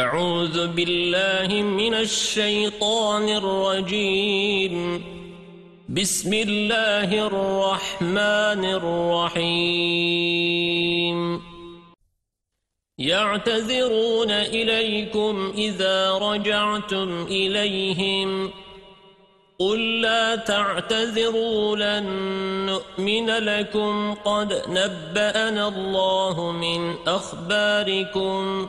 أعوذ بالله من الشيطان الرجيم. بسم الله الرحمن الرحيم. يعتذرون إليكم إذا رجعتم إليهم. قل لا تعتذروا لن نؤمن لكم. قد نبأنا الله من أخباركم.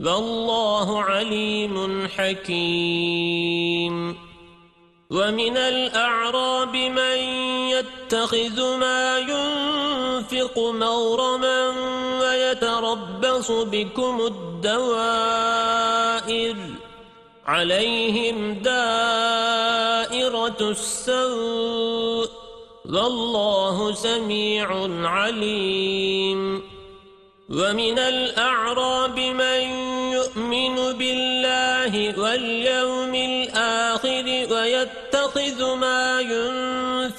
والله عليم حكيم. ومن الأعراب من يتخذ ما ينفق مورما ويتربص بكم الدوائر. عليهم دائرة السوء. والله سميع عليم. ومن الأعراب من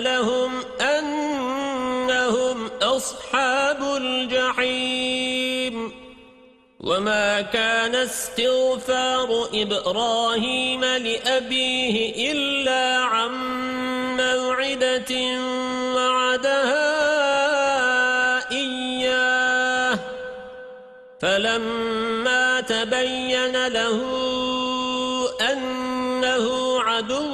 لهم أنهم أصحاب الجحيم. وما كان استغفار إبراهيم لأبيه إلا عن موعدة وعدها إياه. فلما تبين له أنه عدو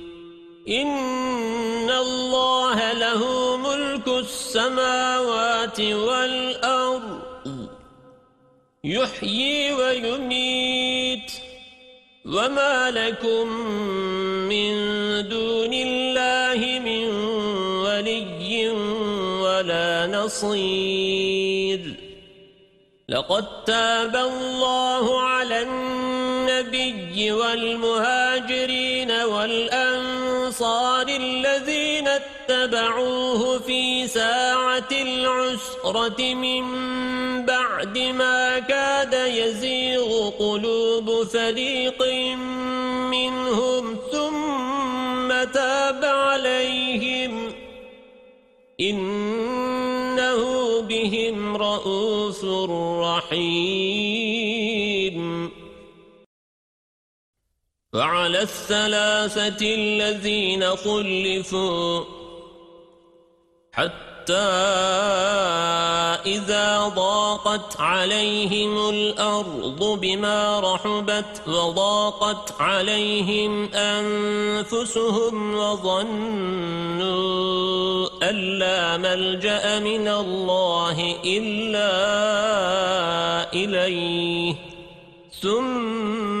إن الله له ملك السماوات والأرض. يحيي ويميت. وما لكم من دون الله من ولي ولا نصير. لقد تاب الله على النبي والمهاجرين والأنصار الذين اتبعوه في ساعة العسرة من بعد ما كاد يزيغ قلوب فريق منهم ثم تاب عليهم إنه بهم رؤوس رحيم وعلى الثلاثة الذين خلفوا حتى إذا ضاقت عليهم الأرض بما رحبت وضاقت عليهم أنفسهم وظنوا أن لا ملجأ من الله إلا إليه. ثم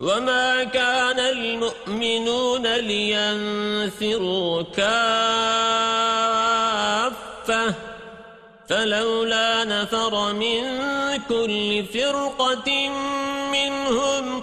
وما كان المؤمنون لينفروا كافة فلولا نفر من كل فرقة منهم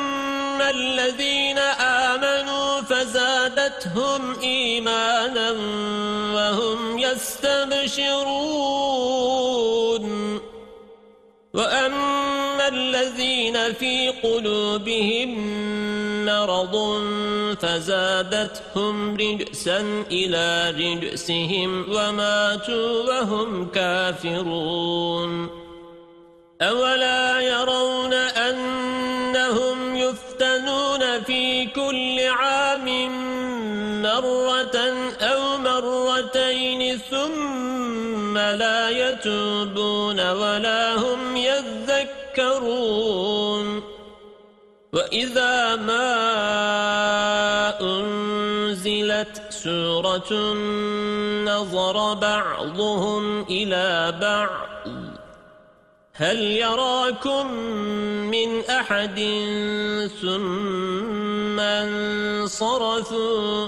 فزادتهم إيمانا وهم يستبشرون. وأما الذين في قلوبهم مرض فزادتهم رجسا إلى رجسهم وماتوا وهم كافرون. أولا يرون ثم لا يتوبون ولا هم يذكرون. وإذا ما أنزلت سورة نظر بعضهم إلى بعض. هل يراكم من أحد ثم انصرفوا؟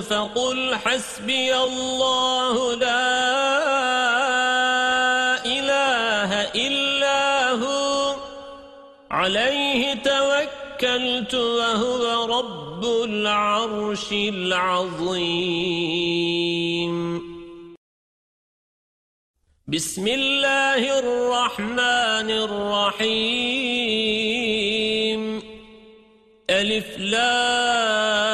فقل حسبي الله لا إله إلا هو. عليه توكلت وهو رب العرش العظيم. بسم الله الرحمن الرحيم. ألف لام.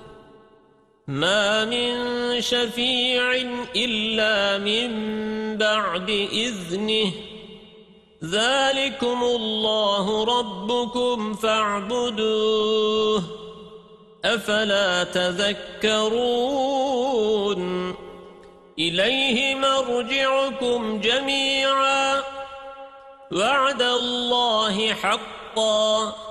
ما من شفيع إلا من بعد إذنه ذلكم الله ربكم فاعبدوه أفلا تذكرون إليه مرجعكم جميعا وعد الله حقا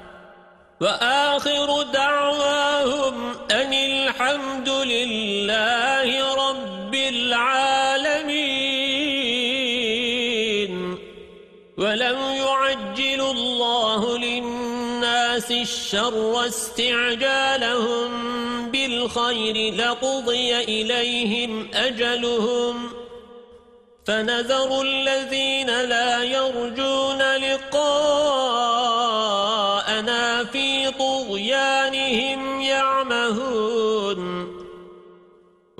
وآخر دعواهم أن الحمد لله رب العالمين. ولو يعجل الله للناس الشر استعجالهم بالخير لقضي إليهم أجلهم. فنذر الذين لا يرجون لقاءنا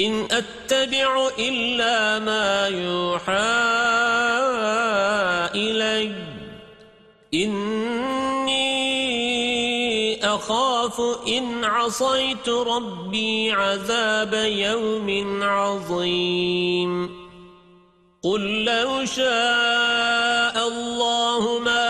إن أتبع إلا ما يوحى إلي. إني أخاف إن عصيت ربي عذاب يوم عظيم. قل لو شاء الله ما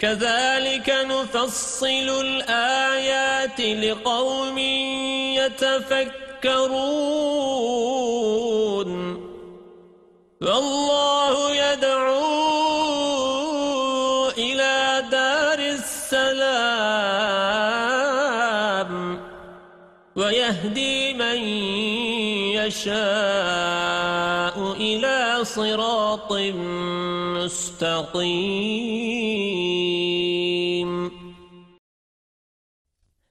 كذلك نفصل الآيات لقوم يتفكرون. والله يدعو إلى دار السلام ويهدي من يشاء. صراط مستقيم.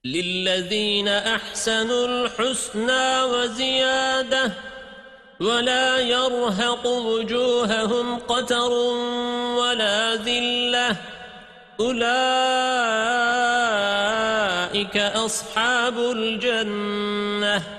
للذين أحسنوا الحسنى وزيادة ولا يرهق وجوههم قتر ولا ذلة. أولئك أصحاب الجنة.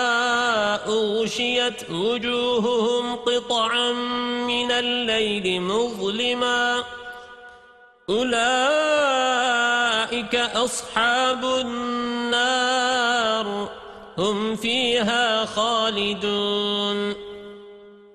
أغشيت وجوههم قطعا من الليل مظلما. أولئك أصحاب النار هم فيها خالدون.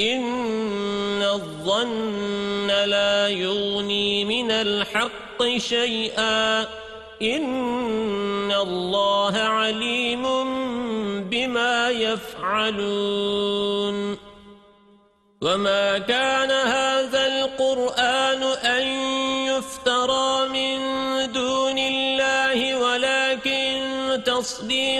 إن الظن لا يغني من الحق شيئا. إن الله عليم بما يفعلون. وما كان هذا القرآن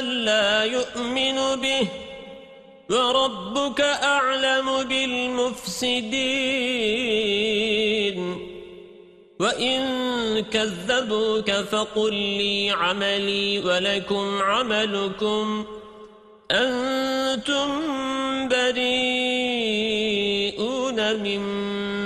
من لا يؤمن به وربك أعلم بالمفسدين. وَإِن كَذَّبُوكَ فَقُل لِّي عَمَلِي وَلَكُمْ عَمَلُكُمْ أَنتُمْ بَرِيئُونَ مِمَّا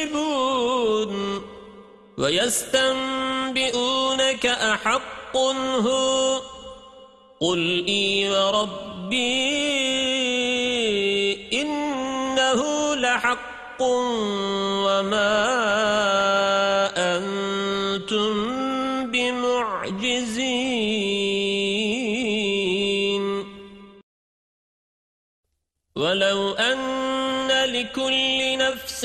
تكسبون ويستنبئونك أحق هو قل إي وربي إنه لحق وما أنتم بمعجزين ولو أن لكل نفس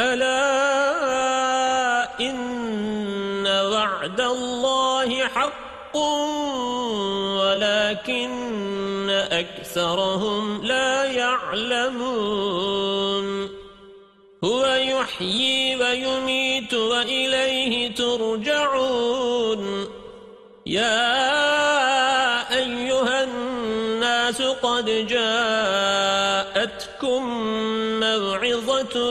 ألا إن وعد الله حق ولكن أكثرهم لا يعلمون. هو يحيي ويميت وإليه ترجعون. يا أيها الناس قد جاءتكم موعظة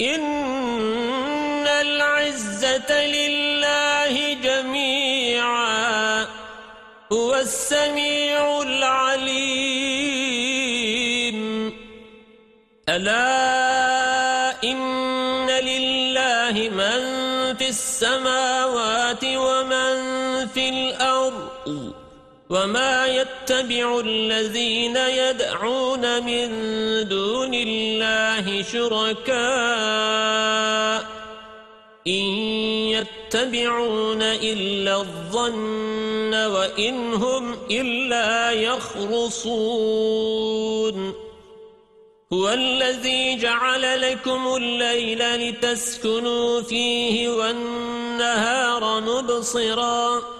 إن العزة لله جميعا هو السميع العليم. ألا وما يتبع الذين يدعون من دون الله شركاء إن يتبعون إلا الظن وإن هم إلا يخرصون هو الذي جعل لكم الليل لتسكنوا فيه والنهار مبصرا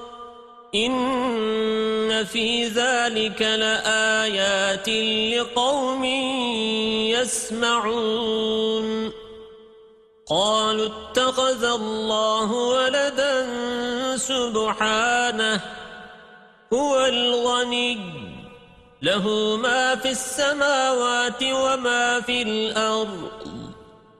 إن في ذلك لآيات لقوم يسمعون قالوا اتخذ الله ولدا سبحانه هو الغني له ما في السماوات وما في الأرض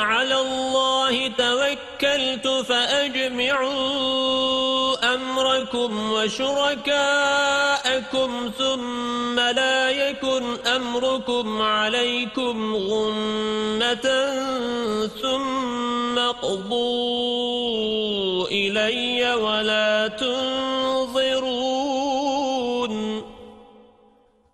فعلى الله توكلت فأجمعوا أمركم وشركاءكم ثم لا يكن أمركم عليكم غمة ثم تقضوا إلي ولا تنظرون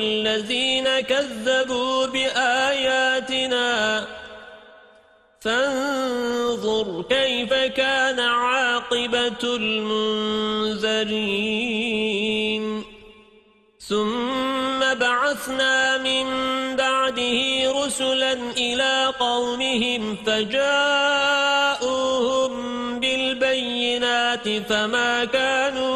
الذين كذبوا بآياتنا فانظر كيف كان عاقبة المنذرين. ثم بعثنا من بعده رسلا إلى قومهم فجاءوهم بالبينات فما كانوا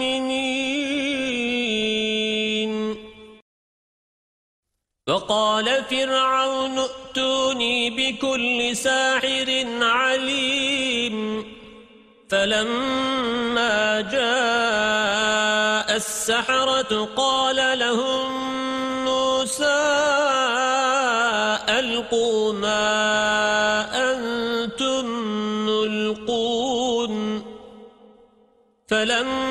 وقال فرعون ائتوني بكل ساحر عليم. فلما جاء السحرة قال لهم موسى ألقوا ما أنتم ملقون. فلما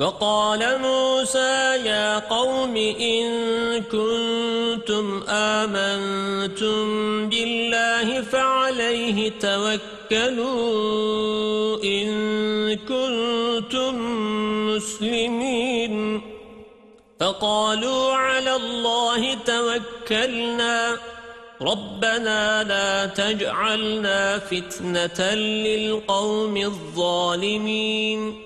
وَقَالَ مُوسَى يَا قَوْمِ إِن كُنتُمْ آمَنتُم بِاللَّهِ فَعَلَيْهِ تَوَكَّلُوا إِن كُنتُم مُّسْلِمِينَ. فقالوا على الله توكلنا. ربنا لا تجعلنا فتنة للقوم الظالمين.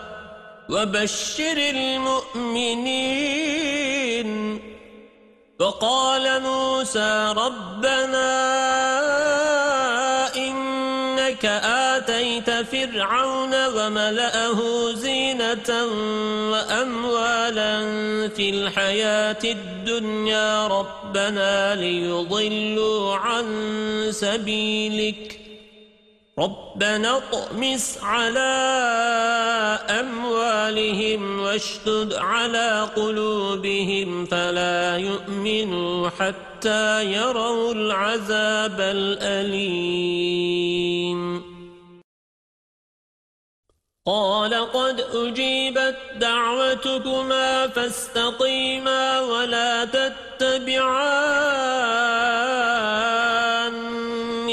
وبشر المؤمنين. فقال موسى ربنا إنك آتيت فرعون وملأه زينة وأموالا في الحياة الدنيا. ربنا ليضلوا عن سبيلك. ربنا اطمس على أموالهم واشتد على قلوبهم فلا يؤمنوا حتى يروا العذاب الأليم. قال قد أجيبت دعوتكما فاستقيما ولا تتبعان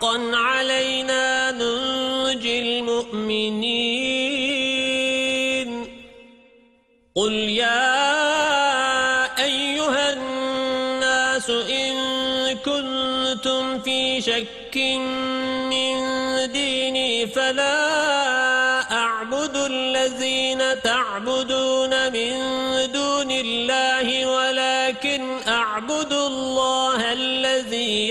حقا علينا ننجي المؤمنين. قل يا أيها الناس إن كنتم في شك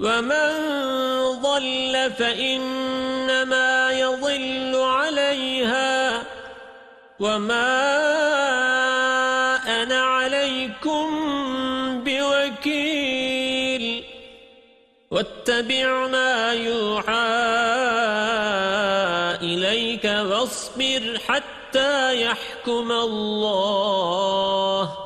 ومن ضل فإنما يضل عليها وما أنا عليكم بوكيل واتبع ما يوحى إليك واصبر حتى يحكم الله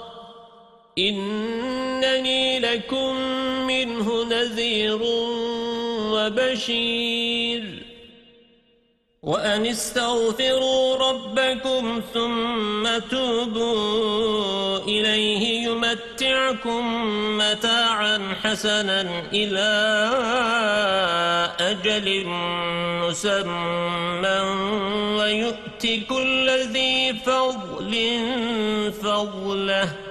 إنني لكم منه نذير وبشير. وأن استغفروا ربكم ثم توبوا إليه يمتعكم متاعا حسنا إلى أجل مسمى. ويؤتي كل ذي فضل فضله.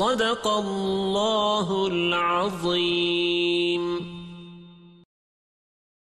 صدق الله العظيم.